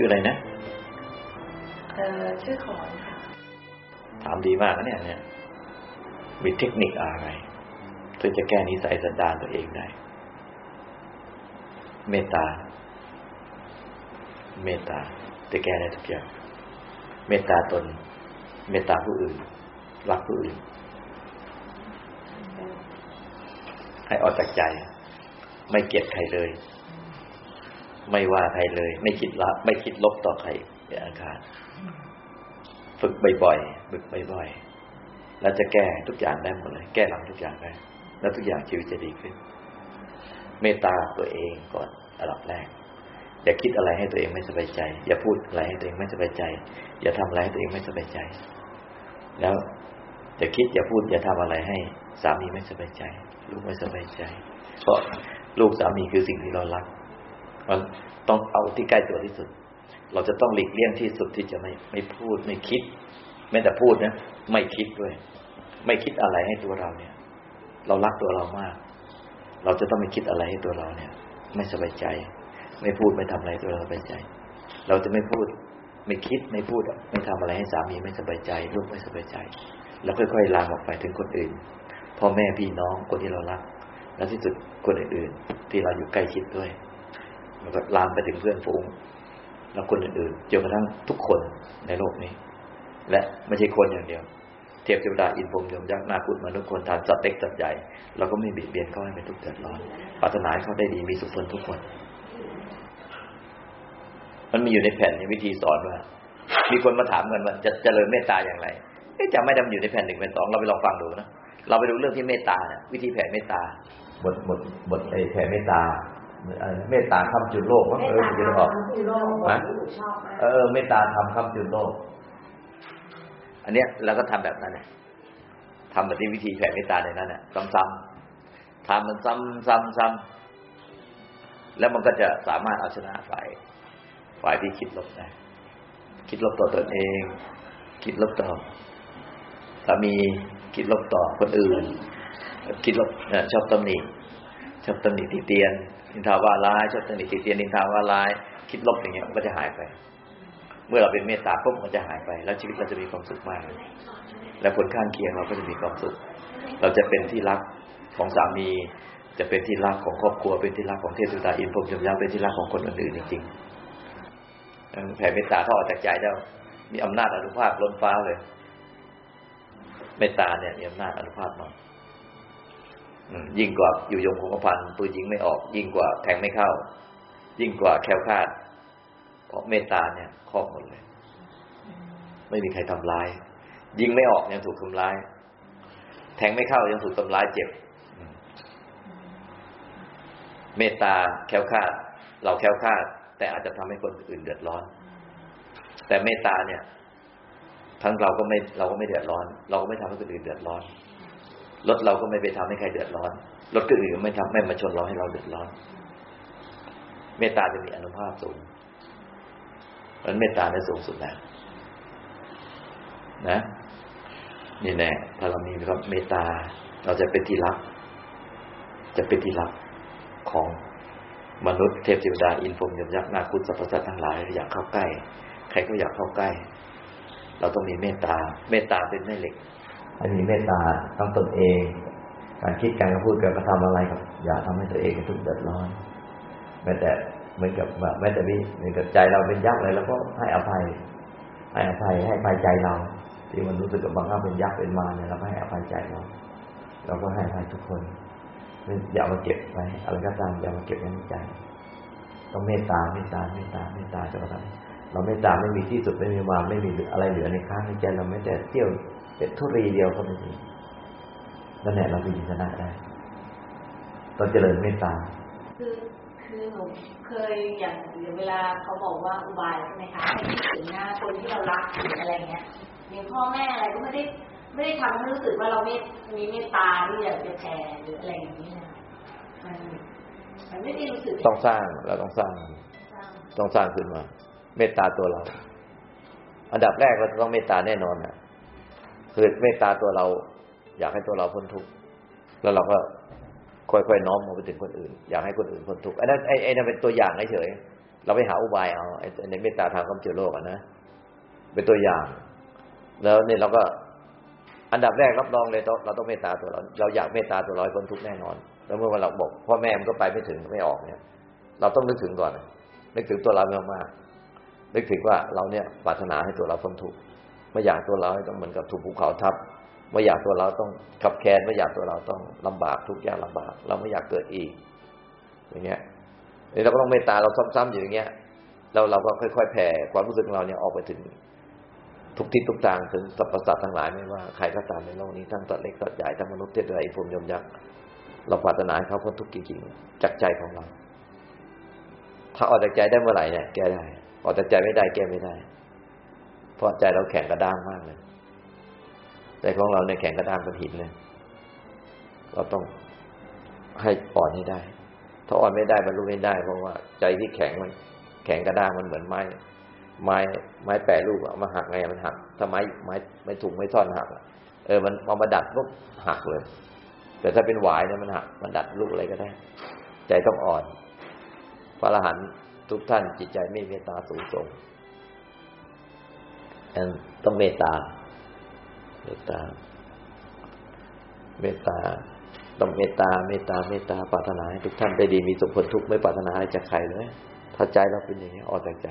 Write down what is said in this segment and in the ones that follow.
ชื่ออะไรนะเออชื่อขอนค่ะถามดีมากนะเนี่ยเนี่ย มีเทคนิคอะไรถึงจะแก้นิสัยสันดานตัวเองได้ เมตตา เมตตาจะแก้ได้ทุกอย่าง เมตตาตน เมตตาผู้อื่น รักผู้อื่น ให้ออกจากใจ ไม่เกลียดใครเลย ไม่ว่าใครเลย ไม่คิดละไม่คิดลบต่อใครเป็นอาการฝึกบ่อยๆฝึกบ่อยๆแล้วจะแก้ทุกอย่างได้หมดเลย แก้หลังทุกอย่างได้ แล้วทุกอย่างชีวิตจะดีขึ้น เมตตาตัวเองก่อนอันดับแรก อย่าคิดอะไรให้ตัวเองไม่สบายใจ อย่าพูดอะไรให้ตัวเองไม่สบายใจ อย่าทำอะไรให้ตัวเองไม่สบายใจ แล้วอย่าคิดอย่าพูดอย่าทำอะไรให้สามีไม่สบายใจ ลูกไม่สบายใจ เพราะลูกสามีคือสิ่งที่เรารัก มันต้องเอาที่ใกล้ตัวที่สุด เราจะต้องหลีกเลี่ยงที่สุดที่จะไม่ไม่พูดไม่คิด แม้แต่พูดนะไม่คิดด้วย ไม่คิดอะไรให้ตัวเราเนี่ย เรารักตัวเรามาก เราจะต้องไม่คิดอะไรให้ตัวเราเนี่ย ไม่สบายใจ ไม่พูดไม่ทำอะไรตัวเราสบายใจ เราจะไม่พูดไม่คิดไม่พูดไม่ทำอะไรให้สามีไม่สบายใจลูกไม่สบายใจ แล้วค่อยๆลามออกไปถึงคนอื่นพ่อแม่พี่น้องคนที่เรารัก แล้วที่สุดคนอื่นๆที่เราอยู่ใกล้ชิดด้วย แล้วก็ลามไปถึงเพื่อนฝูง แล้วคนอื่นๆจนกระทั่งทุกคนในโลกนี้ และไม่ใช่คนอย่างเดียว เทียบเทวดาอินพรมยมยักษ์นาคุตมนุษย์คนทานสัตว์เล็กสัตว์ใหญ่เราก็ไม่บียดเบียนเขาให้เป็นทุกข์เดือดร้อนปรารถนาให้เขาได้ดีมีสุขผลทุกคน มันมีอยู่ในแผ่นวิธีสอนว่า มีคนมาถามกันว่าจะเจริญเมตตาอย่างไรจะไม่ได้มันอยู่ในแผ่นหนึ่งแผ่นสองเราไปลองฟังดูนะเราไปดูเรื่องที่เมตตาเนี่ยวิธีแผ่เมตตาบทบทบทไอ้แผ่เมตตา เมตตาคำจุดโลกว่าเออจะออกนะเออ เมตตาทำคำจุดโลก อันเนี้ยเราก็ทำแบบนั้นเนี่ยทำแบบที่วิธีแผ่เมตตาในนั้นเนี่ยซ้ำๆทำมันซ้ำซ้ำซ้ำแล้วมันก็จะสามารถเอาชนะฝ่าย ฝ่ายที่คิดลบได้คิดลบต่อตนเอง คิดลบต่อสามีคิดลบต่อคนอื่น คิดลบชอบตำหนิชอบตำหนิติเตียน นินทาว่าร้ายชอบตำหนิติเตียนนินทาว่าร้าย คิดลบอย่างเงี้ยมันก็จะหายไป เมื่อเราเป็นเมตตาปุ๊บมันจะหายไป แล้วชีวิตเราจะมีความสุขมาก และคนข้างเคียงเราก็จะมีความสุข เราจะเป็นที่รักของสามี จะเป็นที่รักของครอบครัว เป็นที่รักของเทพสุตาอินพรมยมยักษ์เป็นที่รักของคนอื่นๆจริงๆแผ่เมตตาถ้าออกจากใจแล้วมีอำนาจอนุภาพล้นฟ้าเลย เมตตาเนี่ยมีอำนาจอนุภาพมาก ยิ่งกว่าอยู่ยงคงกระพันปืนยิงไม่ออก ยิ่งกว่าแทงไม่เข้า ยิ่งกว่าแคล้วคลาด เพราะเมตตาเนี่ยครอบหมดเลย ไม่มีใครทำร้าย ยิงไม่ออกยังถูกทำร้าย แทงไม่เข้ายังถูกทำร้ายเจ็บ เมตตาแคล้วคลาด เราแคล้วคลาด แต่อาจจะทำให้คนอื่นเดือดร้อน แต่เมตตาเนี่ย ทั้งเราก็ไม่เราก็ไม่เดือดร้อน เราก็ไม่ทำให้คนอื่นเดือดร้อน รถเราก็ไม่ไปทำให้ใครเดือดร้อน รถคนอื่นไม่ทำไม่มาชนเราให้เราเดือดร้อน เมตตาจะมีอนุภาพสูงมันเมตตาได้สูงสุดแล้วนะนี่แน่ถ้าเรามีความเมตตา เราจะเป็นที่รัก จะเป็นที่รักของมนุษย์เทพเทวดาอินพรมยมยักษ์นาคุณสรรพสัตว์ทั้งหลายอยากเข้าใกล้ ใครก็อยากเข้าใกล้ เราต้องมีเมตตา เมตตาเป็นแม่เหล็ก ให้มีเมตตาทั้งตนเอง การคิดการพูดการกระทำอะไรกับอย่าทำให้ตัวเองทุกข์เดือดร้อนแม้แต่เหมือนกับแม้แต่วิเหมือนกับใจเราเป็นยักษ์อะไรเราก็ให้อภัย ให้อภัยให้อภัยใจเรา ที่มันรู้สึกกับบางครั้งเป็นยักษ์เป็นมารเนี่ยเราก็ให้อภัยใจเราเราก็ให้อภัยทุกคนอย่ามาเก็บไว้อะไรก็ตามอย่ามาเก็บไว้ในใจต้องเมตตาเมตตาเมตตาเมตตาจนกระทั่งเราเมตตาไม่มีที่สุดไม่มีวางไม่มีอะไรเหลือในค้างในใจเราไม่แต่เที่ยว เป็นทุรีเดียวก็ไม่มีนั่นแหละเราเป็นอิสระได้ต้องเจริญเมตตาคือคือหนูเคยอย่างเวลาเขาบอกว่าอุบายใช่ไหมคะให้คิดถึงหน้าคนที่เรารักอะไรเงี้ยอย่างพ่อแม่อะไรก็ไม่ได้ไม่ได้ทำให้รู้สึกว่าเราไม่มีเมตตาที่อยากจะแผ่หรืออะไรอย่างนี้นะมันมันไม่ได้รู้สึกต้องสร้างเราต้องสร้างต้องสร้างขึ้นมา เมตตาตัวเรา อันดับแรกเราต้องเมตตาแน่นอนนะ คือเมตตาตัวเรา อยากให้ตัวเราพ้นทุกข์แล้วเราก็ค่อยๆน้อมมาไปถึงคนอื่น อยากให้คนอื่นพ้นทุกข์ไอ้นั่นไอ้นั่นเป็นตัวอย่างเฉยเราไปหาอุบายเอาไอ้ในเมตตาทางความเจริญโลกอะนะเป็นตัวอย่าง แล้วเนี่ยเราก็อันดับแรกรับรองเลยเราต้องเมตตาตัวเรา เราอยากเมตตาตัวเราให้พ้นทุกข์แน่นอน แล้วเมื่อวันเราบอกพ่อแม่มันก็ไปไม่ถึงไม่ออกเนี่ย เราต้องนึกถึงก่อนนึกถึงตัวเรามากๆนึกถึงว่าเราเนี่ยปรารถนาให้ตัวเราพ้นทุกข์ ไม่อยากตัวเราต้องเหมือนกับถูกภูเขาทับไม่อยากตัวเราต้องขับแค้นไม่อยากตัวเราต้องลำบากทุกข์ยากลำบาก เราไม่อยากเกิดอีก อย่างเงี้ยนี่เราก็ต้องเมตตาเราซ้ำๆอยู่อย่างเงี้ยแล้วเราก็ค่อยๆแผ่ความรู้สึกของเราเนี่ยออกไปถึงทุกทิศทุกทางถึงสรรพสัตว์ทั้งหลายไม่ว่าใครก็ตามในโลกนี้ทั้งสัตว์เล็กสัตว์ใหญ่ทั้งมนุษย์เทพไตรพรหมยมยักษ์เราปรารถนาให้เขาพ้นทุกข์จริงๆจากใจของเรา ถ้าออกจากใจได้เมื่อไหร่เนี่ยแก้ได้ ออกจากใจไม่ได้แก้ไม่ได้ เพราะใจเราแข็งกระด้างมากเลยใจของเราในยแข็งกระด้างเป็นหินเลย เราต้องให้อ่อนให้ได้ ถ้าอ่อนไม่ได้บรรลุไม่ได้ เพราะว่า ใจที่แข็งมัน แข็งกระด้างมันเหมือนไม้ ไม้ไม้แปรรูปอามาหักไงมันหักถ้าไม้ไม้ไม่ถูกไม่ท่อนหักเออมันเอามาดัดปุ๊บหักเลย แต่ถ้าเป็นหวายเนี่ยมันหักมันดัดลูกอะไรก็ได้ ใจต้องอ่อน พระอรหันต์ทุกท่านจิตใจไม่เมตตาสูงส่ง ต้องเมตตา เมตตา เมตตา ต้องเมตตา เมตตา เมตตา ปรารถนาให้ทุกท่านได้ดีมีสุขผลทุกข์ไม่ปรารถนาอะไรจากใครเลย ถ้าใจเราเป็นอย่างนี้ออกจากใจ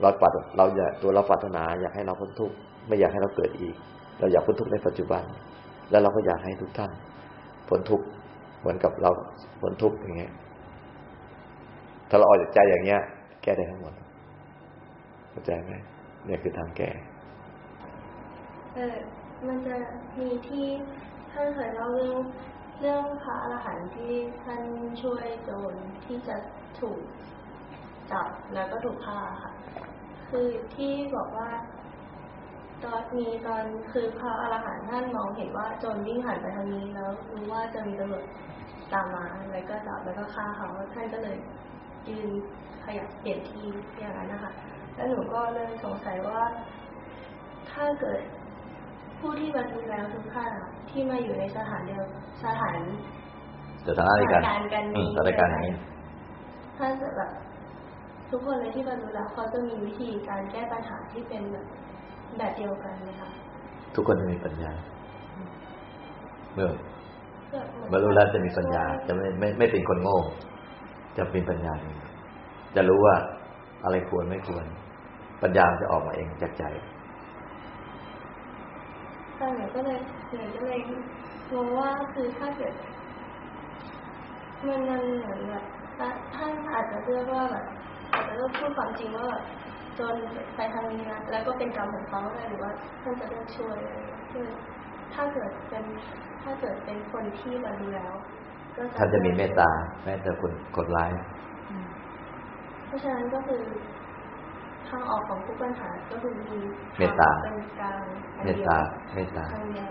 เราปรารถเราอยากตัวเราปรารถนาอยากให้เราพ้นทุกข์ไม่อยากให้เราเกิดอีก เราอยากพ้นทุกข์ในปัจจุบัน แล้วเราก็อยากให้ทุกท่านพ้นทุกข์เหมือนกับเราพ้นทุกข์อย่างเงี้ย ถ้าเราออกจากใจอย่างเงี้ย แก้ได้ทั้งหมดเข้าใจไหม เนี่ยคือทางแก้เออมันจะมีที่ท่านเคยเล่าเรื่องเรื่องพระอรหันต์ที่ท่านช่วยโจรที่จะถูกจับแล้วก็ถูกฆ่าค่ะ คือที่บอกว่า ตอนมีตอนคือพระอรหันต์ท่านมองเห็นว่าโจรวิ่งหันไปทางนี้แล้วรู้ว่าจะมีตำรวจตามมาแล้วก็จับแล้วก็ฆ่าเขาท่านก็เลยยืนขยับเปลี่ยนที่อย่างนั้นนะคะ แล้วหนูก็เลยสงสัยว่า ถ้าเกิดผู้ที่บรรลุแล้วทุกท่านอะที่มาอยู่ในสถานเดียวสถานสถานการการกันอืมนี้สถานการณ์อย่างนี้ถ้าจะแบบทุกคนเลยที่บรรลุแล้วเขาจะมีวิธีการแก้ปัญหาที่เป็นแบบแบบเดียวกันไหมคะทุกคนจะมีปัญญาเมื่อก็เหมือนบรรลุแล้วจะมีปัญญา จะไม่ไม่ไม่เป็นคนโง่ จะมีปัญญาเองจะรู้ว่า อะไรควรไม่ควร ปัญญาจะออกมาเองจากใจใช่หนูก็เลยหนูก็เลยมองว่าคือถ้าเกิดมันมันเหมือนแบบท่านอาจจะเลือกว่าแบบอาจจะเลือกพูดความจริงว่าแบบจนไปทางนี้นะแล้วก็เป็นกรรมของเขาเลยหรือว่าท่านจะเลือกช่วยอะไรอย่างเงี้ยคือถ้าเกิดเป็นถ้าเกิดเป็นคนที่บรรลุแล้วก็ท่านจะมีเมตตาแม้แต่คนคนร้ายเพ ราะฉะนั้นก็คือทางออกของทุกปัญหาก็คือมีเมตตาเป็นกลางอันเมตดียวตาเมตตาทางเดียว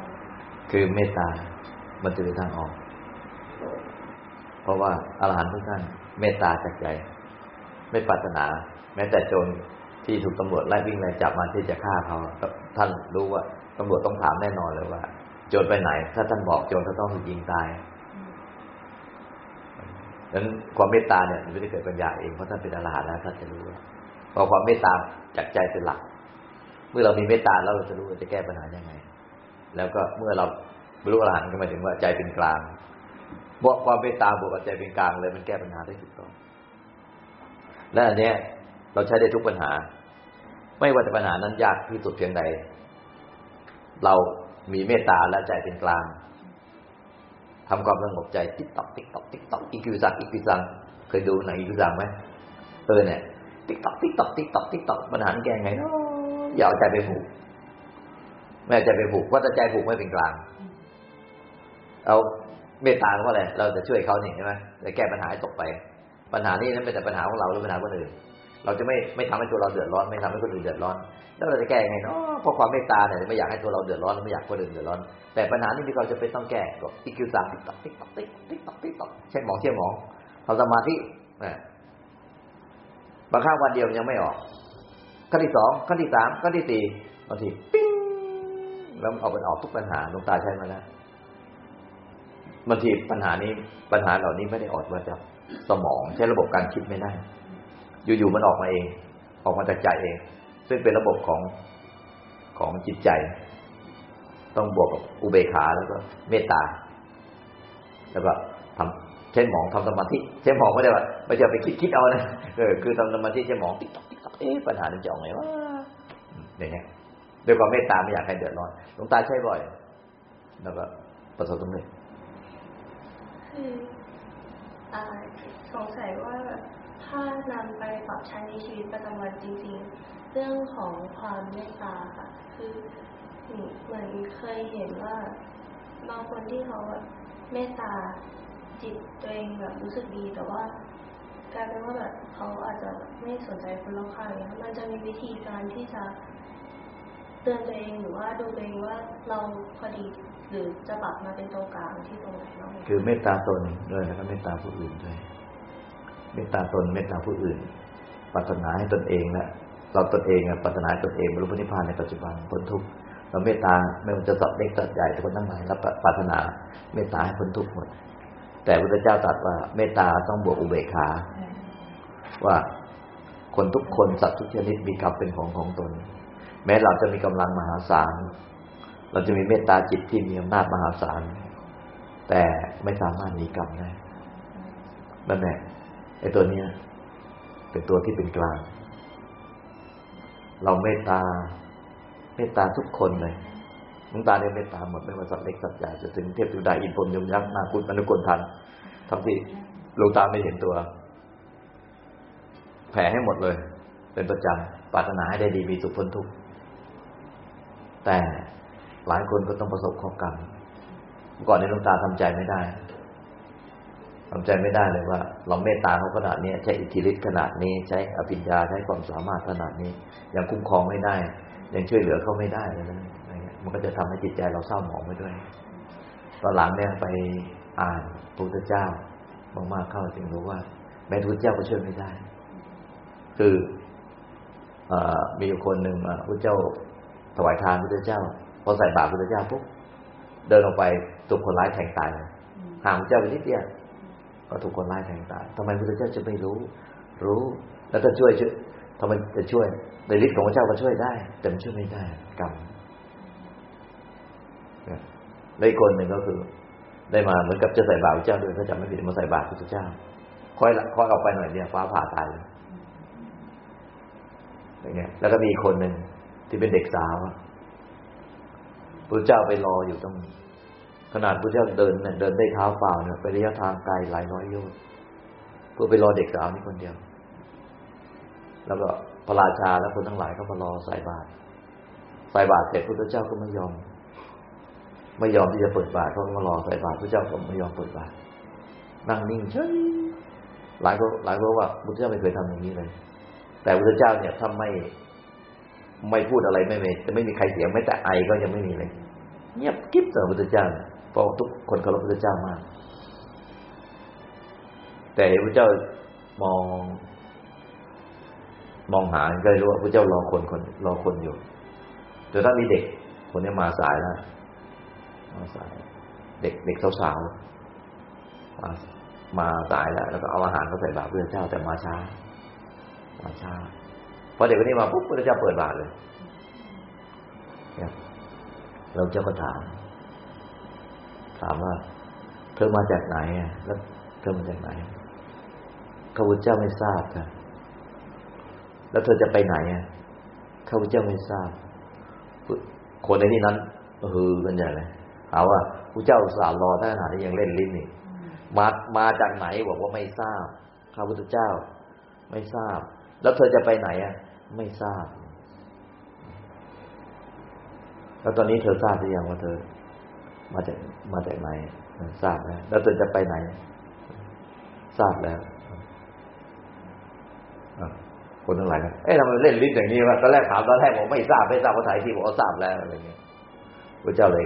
คือเมตตา มันจะเป็นทางออก เพราะว่าอรหันต์ทุกท่านเมตตาจากใจ ไม่ปรารถนา แม้แต่โจรที่ถูกตำรวจไล่วิ่งไล่จับมาที่จะฆ่าเขาก็ท่านรู้ว่าตำรวจต้องถามแน่นอนเลยว่า โจรไปไหน ถ้าท่านบอกโจรก็ต้องถูกยิงตาย ดังนั้นความเมตตาเนี่ยมันไม่ได้เกิดปัญญาเองเพราะท่านเป็นอรหันต์แล้วท่านจะรู้ว่าพอความเมตตาจากใจเป็นหลัก เมื่อเรามีเมตตาเราจะรู้ว่าจะแก้ปัญหายังไง แล้วก็เมื่อเราบรรลุอรหันต์ก็หมายถึงว่าใจเป็นกลางบวกความเมตตาบวกกับใจเป็นกลางเลยมันแก้ปัญหาได้ถูกต้อง และอันเนี้ยเราใช้ได้ทุกปัญหา ไม่ว่าจะปัญหานั้นยากที่สุดเพียงใด เรามีเมตตาและใจเป็นกลาง ทำความสงบใจติ๊กต๊อกติ๊กต๊อกติ๊กต๊อกอิคคิวซังอิคคิวซังเคยดูหนังอิคคิวซังไหมเออเนี่ยติ๊กต๊อกติ๊กต๊อกติ๊กต๊อกติ๊กต๊อกปัญหาแก้ไงเนาะอย่าเอาใจไปผูกไม่เอาใจไปผูกเพราะถ้าใจผูกไม่เป็นกลาง เอาเมตตาเพราะอะไรเราจะช่วยเขาเนี่ยใช่ไหมจะแก้ปัญหาให้ตกไป ปัญหานี้นั้นเป็นแต่ปัญหาของเราหรือปัญหาคนอื่น เราจะไม่ไม่ทำให้ตัวเราเดือดร้อน ไม่ทำให้คนอื่นเดือดร้อน แล้วเราจะแก้ยังไงเนาะเพราะความเมตตาเนี่ยไม่อยากให้ตัวเราเดือดร้อนไม่อยากคนอื่นเดือดร้อน แต่ปัญหานี้มีความจำเป็นต้องแก้ก็อิคคิวซังติ๊กต๊อกติ๊กต๊อกติ๊กติ๊กต๊อกติ๊กต๊อกใช่หมองเชี่ยหมองทำสมาธินะบางครั้งวันเดียวยังไม่ออกขั้นที่สองขั้นที่สามขั้นที่สี่บางทีปิ้งแล้วมันออกเป็นออกทุกปัญหาหลวงตาใช้มาแล้วบางทีปัญหานี้ปัญหาเหล่านี้ไม่ได้ออกมาจากสมองใช้ระบบการคิดไม่ได้ อยู่ๆมันออกมาเอง ออกมาจากใจเอง ซึ่งเป็นระบบของของจิตใจ ต้องบวกกับอุเบกขาแล้วก็เมตตา แล้วก็ทำเช่นหมองทำสมาธิเช่นหมองไม่ได้ว่าไม่จะไปคิดคิดเอานะเออคือทำสมาธิเช่นหมองติ๊กต๊อกติ๊กต๊อกเอ๊ะปัญหามันจะออกไงวะอย่างเงี้ยด้วยความเมตตาไม่อยากให้เดือดร้อนหลวงตาใช้บ่อย แล้วก็ประสบสำเร็จคือสงสัยว่าถ้านำไปปรับใช้ในชีวิตประจำวันจริง ๆ เรื่องของความเมตตาค่ะ คือเหมือนเคยเห็นว่าบางคนที่เขาเมตตาจิตตัวเองแบบรู้สึกดีแต่ว่ากลายเป็นว่าแบบเขาอาจจะไม่สนใจคนรอบข้างเนี่ยมันจะมีวิธีการที่จะเตือนตัวเองหรือว่าดูตัวเองว่าเราพอดีหรือจะปรับมาเป็นตรงกลางที่ตรงไหนบ้างคือเมตตาตนด้วยแล้วก็เมตตาผู้อื่นด้วย เมตตาตนเมตตาผู้อื่นปรารถนาให้ตนเองและ เราตนเองปรารถนาตนเองบรรลุพระนิพพานในปัจจุบันพ้นทุกข์เราเมตตาไม่ว่าจะสัตว์เล็กสัตว์ใหญ่ทุกคนทั้งหลายเราปรารถนาเมตตาให้พ้นทุกข์หมด แต่พระเจ้าตรัสว่าเมตตาต้องบวกอุเบกขาว่าคนทุกคนสัตว์ทุกชนิดมีกรรมเป็นของของตน แม้เราจะมีกำลังมหาศาล เราจะมีเมตตาจิตที่มีอำนาจมหาศาล แต่ไม่สามารถหนีกรรมได้นั่นแหละไอ้ตัวเนี้ยเป็นตัวที่เป็นกลาง เราเมตตาเมตตาทุกคนเลยหลวงตาเนี่ยเมตตาหมดไม่ว่าสัตว์เล็กสัตว์ใหญ่จะถึงเทพจุดาอินพรมยมยักษ์นาคุตอนุกลทันทั้งที่หลวงตาไม่เห็นตัว แผ่ให้หมดเลย เป็นประจำปรารถนาให้ได้ดีมีสุขพ้นทุกข์แต่หลายคนก็ต้องประสบข้อกรรมก่อนในหลวงตาทำใจไม่ได้ ทำใจไม่ได้เลยว่า เราเมตตาเขาขนาดนี้ใช้อิทธิฤทธิ์ขนาดนี้ใช้อภิญญาใช้ความสามารถขนาดนี้ยังคุ้มครองไม่ได้ ยังช่วยเหลือเขาไม่ได้เลยนะมันก็จะทำให้จิตใจเราเศร้าหมองไปด้วยตอนหลังเนี่ยไปอ่านพระพุทธเจ้ามากๆเข้าจึงรู้ว่า แม้พระพุทธเจ้าก็ช่วยไม่ได้ คืออมีอยู่คนหนึ่งพระเจ้าถวายทานพระเจ้าพอใส่บาตรพระเจ้าปุ๊บเดินออกไปถูกคนร้ายแทงตายเลยห่างพระเจ้าไปนิดเดียว ก็ถูกคนร้ายแทงตายทำไมพระเจ้าจะไม่รู้ รู้ แล้วจะช่วยช่วยทำไมจะช่วยในฤทธิ์ของพระเจ้าก็ช่วยได้ แต่มันช่วยไม่ได้กรรมแล้วอีกคนหนึ่งก็คือ ได้มาเหมือนกับจะใส่บาตรพระเจ้าด้วยถ้าจำไม่ผิดมาใส่บาตรพระเจ้าค่อยค่อยออกไปหน่อยเดียฟ้าผ่าตายเลยอย่างเงี้ย แล้วก็มีคนหนึ่งที่เป็นเด็กสาวพระเจ้าไปรออยู่ตรง ขนาดพระเจ้าเดินเนี่ยเดินได้เท้าเปล่าเนี่ยไประยะทางไกลหลายร้อยโยชน์เพื่อไปรอเด็กสาวนี่คนเดียว แล้วก็พระราชาและคนทั้งหลายก็มารอใส่บาตรใส่บาตรเสร็จพระเจ้าก็ไม่ยอม ไม่ยอมที่จะเปิดบาตรเขามารอใส่บาตรพระเจ้าก็ไม่ยอมเปิดบาตรนั่งนิ่งเฉยหลายคนหลายคนว่าพระเจ้าไม่เคยทำอย่างนี้เลย แต่พระเจ้าเนี่ยถ้าไม่ไม่พูดอะไรไม่ไม่จะไม่มีใครเสียงไม่แต่ไอก็ยังไม่มีเลย เงียบกิ๊บเสำหรับพระเจ้าเพราะทุกคนเคารพพระเจ้ามาก แต่พระเจ้ามอง มองหาก็เลยรู้ว่าพระเจ้ารอคนคนรอคนอยู่จนถ้ามีเด็ก คนนี้มาสายแล้วมาสาย เด็กเด็กสาวๆมามาสายแล้ว แล้วก็เอาอาหารเขาใส่บาตรพระเจ้าแต่มาช้า มาช้าพอเด็กคนนี้มาปุ๊บพระเจ้าเปิดบาตรเลยเราเจ้าก็ถาม ถามว่า เธอมาจากไหนอะแล้วเธอมาจากไหนข้าพเจ้าไม่ทราบค่ะแล้วเธอจะไปไหนอะข้าพเจ้าไม่ทราบ คนในที่นั้นฮือกันใหญ่เลยถามว่าพระเจ้าสารรอท่านขนาดนี้ยังเล่นลิ้นนี่มามาจากไหนบอกว่าไม่ทราบข้าพุทธเจ้า ไม่ทราบ แล้วเธอจะไปไหนอะ ไม่ทราบ แล้วตอนนี้เธอทราบหรือยังว่าเธอ มาจากมาจากไหนทราบแล้วแล้วจะไปไหน ทราบแล้วคนทั้งหลายนะเอ๊ะทำไมเล่นลิ้นอย่างนี้วะตอนแรกถามตอนแรกผมไม่ทราบไม่ทราบภาษาที่บอกว่าทราบแล้วอะไรเงี้ยพระเจ้าเลย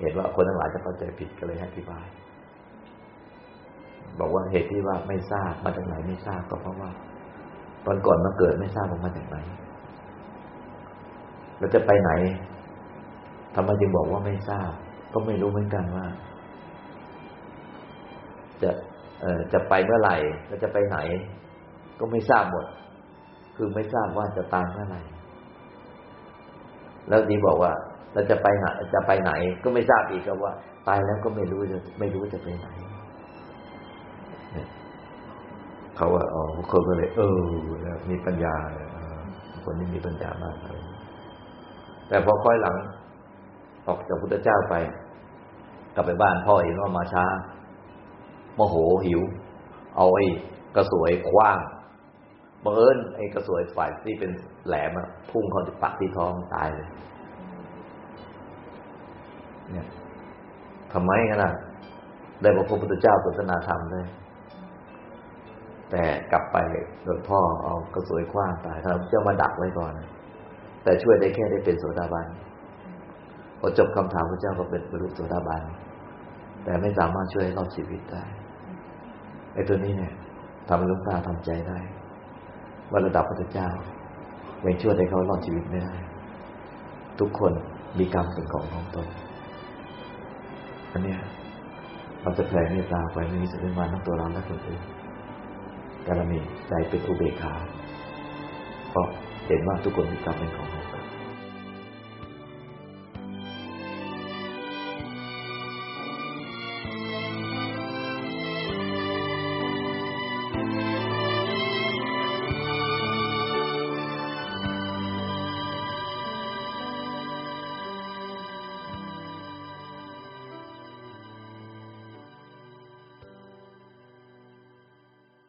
เห็นว่าคนทั้งหลายจะเข้าใจผิดก็เลยให้อธิบาย บอกว่าเหตุที่ว่าไม่ทราบมาจากไหนไม่ทราบก็เพราะว่าตอนก่อนมาเกิดไม่ทราบว่ามาจากไหนเราจะไปไหนทำไมจึงบอกว่าไม่ทราบ ก็ไม่รู้เหมือนกันว่า จะเอ่อจะไปเมื่อไหร่เราจะไปไหน ก็ไม่ทราบหมด คือไม่ทราบว่าจะตายเมื่อไหร่ แล้วทีบอกว่าเราจะไปไหนจะไปไหน ก็ไม่ทราบอีกว่า ตายแล้วก็ไม่รู้จะไม่รู้จะไปไหนเนี่ยเขาว่าอ๋อคนก็เลย เออมีปัญญาคนนี้มีปัญญามากเลยแต่พอค่อยหลัง ออกจากพุทธเจ้าไป กลับไปบ้านพ่อเห็นว่ามาช้าโมโหหิว เอาไอ้กระสวยคว้างบังเอิญไอ้กระสวยฝ่ายที่เป็นแหลมอะพุ่งเข้าที่ปักที่ท้องตายเลยเนี่ยทำไมกันล่ะได้พระพุทธเจ้าศาสนาธรรมเลยแต่กลับไปโดยพ่อเอากระสวยคว้างตายท่านเจ้ามาดักไว้ก่อน แต่ช่วยได้แค่ได้เป็นโสดาบัน อจบคำถามพระเจ้าก็เป็นบรรลุโสดาบันแต่ไม่สามารถช่วยให้รอดชีวิตได้ไอ้ตัวนี้เนี่ยทำให้หลุงตาทำใจได้ว่าระดับพระเจ้ายังช่วยให้เขารอดชีวิตไม่ได้ ทุกคนมีกรรมเป็นของของตนอันเนี้ยเราจะแผ่เมตตาไปไม่มีสุดเป็นวันทั้งตัวเราและคนอื่นการมีใจเป็นอุเบกขาเพราะเห็นว่าทุกคนมีกรรมเป็นของของ